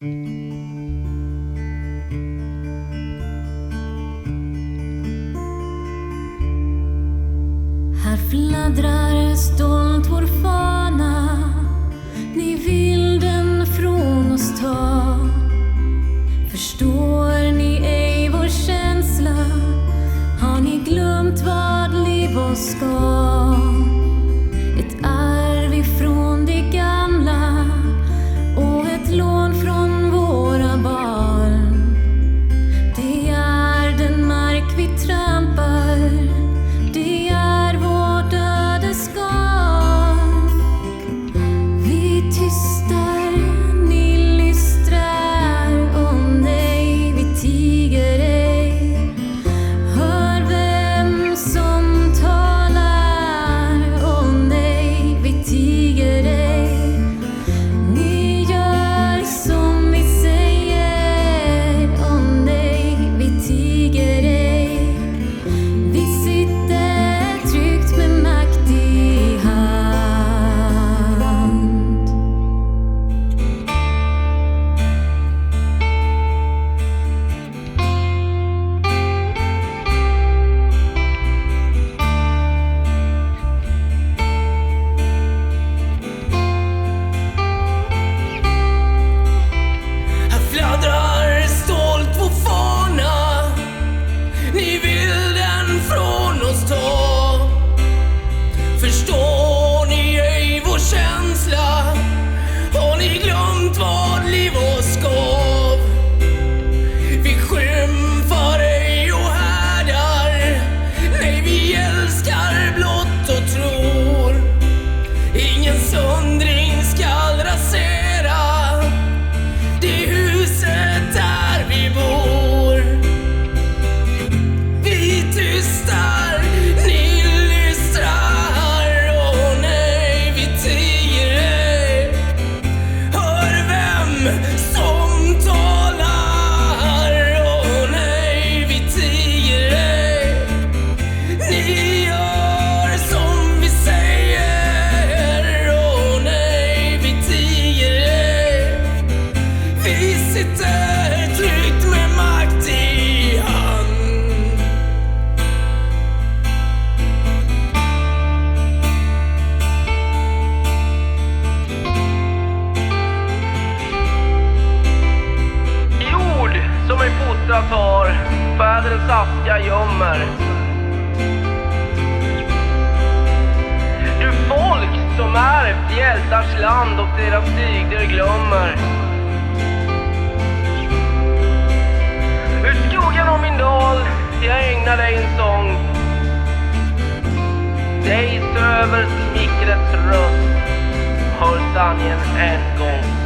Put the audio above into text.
Här fladdrar stolt vår fana Ni vill den från oss ta. Förstår som talar och nej, vi tiger ej. Ni gör som vi säger och nej, vi tiger ej. Vi sitter tryggt med solen tar, fädrens aska gömmer. Du folk som ärvt hjältars land och deras dygder glömmer. Ur skuggan av min dal, jag ägnar dig en sång. Dig söver smickrets röst, hör sanningen en gång.